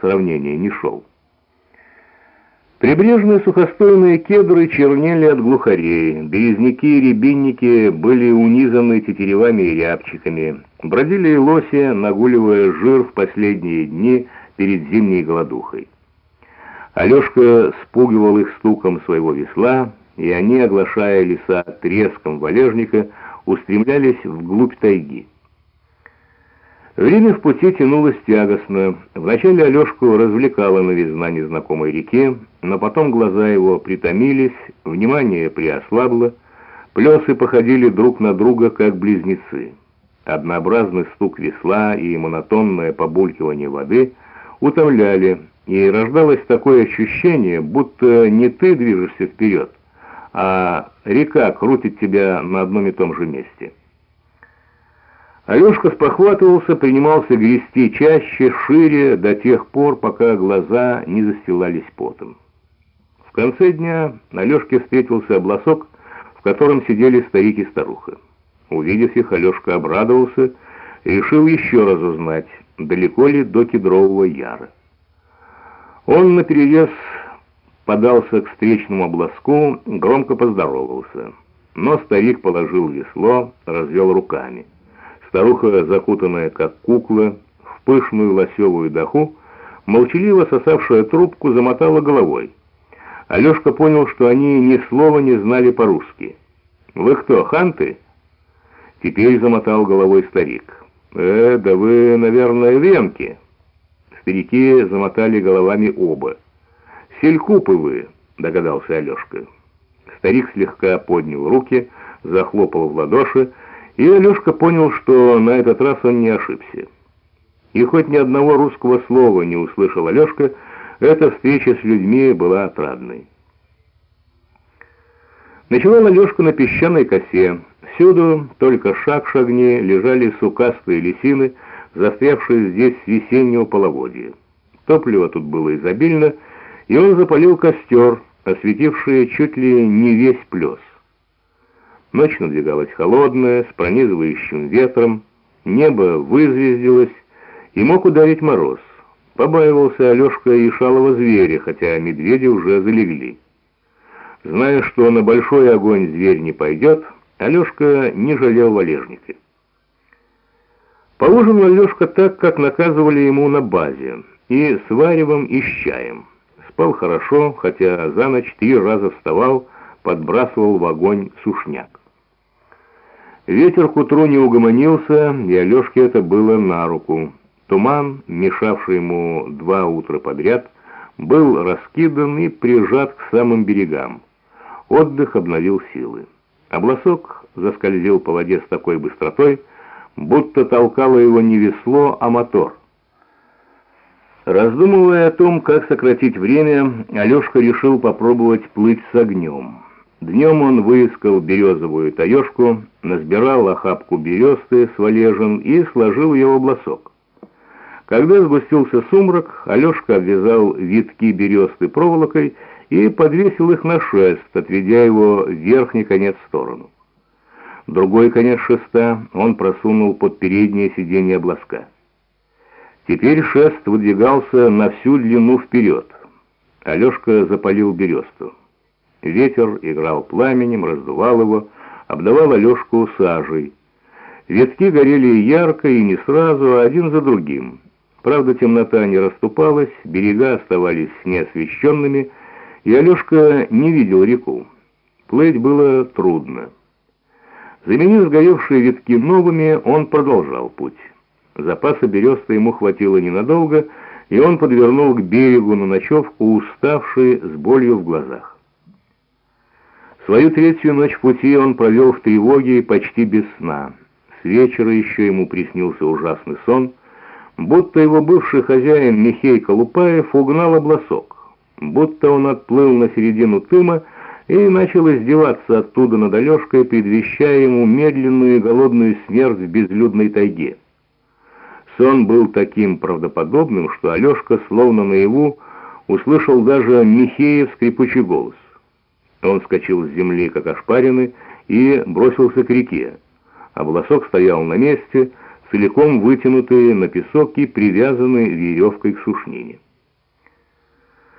сравнения не шел. Прибрежные сухостойные кедры чернели от глухарей, березняки и рябинники были унизаны тетеревами и рябчиками, бродили лоси, нагуливая жир в последние дни перед зимней голодухой. Алешка спугивал их стуком своего весла, и они, оглашая леса треском валежника, устремлялись вглубь тайги. Время в пути тянулось тягостно. Вначале Алешку развлекала новизна незнакомой реки, но потом глаза его притомились, внимание приослабло, плесы походили друг на друга, как близнецы. Однообразный стук весла и монотонное побулькивание воды утомляли, и рождалось такое ощущение, будто не ты движешься вперед, а река крутит тебя на одном и том же месте. Алешка спохватывался, принимался грести чаще, шире, до тех пор, пока глаза не застилались потом. В конце дня Алешке встретился обласок, в котором сидели старик и старуха. Увидев их, Алешка обрадовался и решил еще раз узнать, далеко ли до кедрового яра. Он наперерез подался к встречному обласку, громко поздоровался. Но старик положил весло, развел руками. Старуха, закутанная как кукла, в пышную лосевую даху, молчаливо сосавшая трубку, замотала головой. Алешка понял, что они ни слова не знали по-русски. «Вы кто, ханты?» Теперь замотал головой старик. «Э, да вы, наверное, венки». Старики замотали головами оба. «Селькупы вы», — догадался Алешка. Старик слегка поднял руки, захлопал в ладоши, и Алешка понял, что на этот раз он не ошибся. И хоть ни одного русского слова не услышал Алешка, эта встреча с людьми была отрадной. Ночевал Алешка на песчаной косе. Всюду, только шаг шагни, лежали сукастые лисины, застрявшие здесь с весеннего половодья. Топлива тут было изобильно, и он запалил костер, осветивший чуть ли не весь плес. Ночь надвигалась холодная, с пронизывающим ветром, небо вызвездилось, и мог ударить мороз. Побаивался Алешка и шалого зверя, хотя медведи уже залегли. Зная, что на большой огонь зверь не пойдет, Алешка не жалел валежника. Поужинал Алешка так, как наказывали ему на базе, и с варевом, и с чаем. Спал хорошо, хотя за ночь три раза вставал, подбрасывал в огонь сушняк. Ветер к утру не угомонился, и Алешке это было на руку. Туман, мешавший ему два утра подряд, был раскидан и прижат к самым берегам. Отдых обновил силы. Обласок заскользил по воде с такой быстротой, будто толкало его не весло, а мотор. Раздумывая о том, как сократить время, Алешка решил попробовать плыть с огнем. Днем он выискал березовую таежку, насбирал охапку бересты с валежин и сложил ее в обласок. Когда сгустился сумрак, Алешка обвязал витки бересты проволокой и подвесил их на шест, отведя его верхний конец в сторону. Другой конец шеста он просунул под переднее сиденье обласка. Теперь шест выдвигался на всю длину вперед. Алешка запалил бересту. Ветер играл пламенем, раздувал его, обдавал Алешку сажей. Ветки горели ярко и не сразу, а один за другим. Правда, темнота не расступалась, берега оставались неосвещенными, и Алешка не видел реку. Плыть было трудно. Заменив сгоревшие ветки новыми, он продолжал путь. Запаса береста ему хватило ненадолго, и он подвернул к берегу на ночевку, уставший с болью в глазах. Свою третью ночь пути он провел в тревоге и почти без сна. С вечера еще ему приснился ужасный сон, будто его бывший хозяин Михей Колупаев угнал обласок, будто он отплыл на середину Тыма и начал издеваться оттуда над Алешкой, предвещая ему медленную и голодную смерть в безлюдной тайге. Сон был таким правдоподобным, что Алешка, словно наяву, услышал даже Михеев скрипучий голос. Он вскочил с земли, как ошпаренный, и бросился к реке. А стоял на месте, целиком вытянутый на песок и привязанный веревкой к сушнине.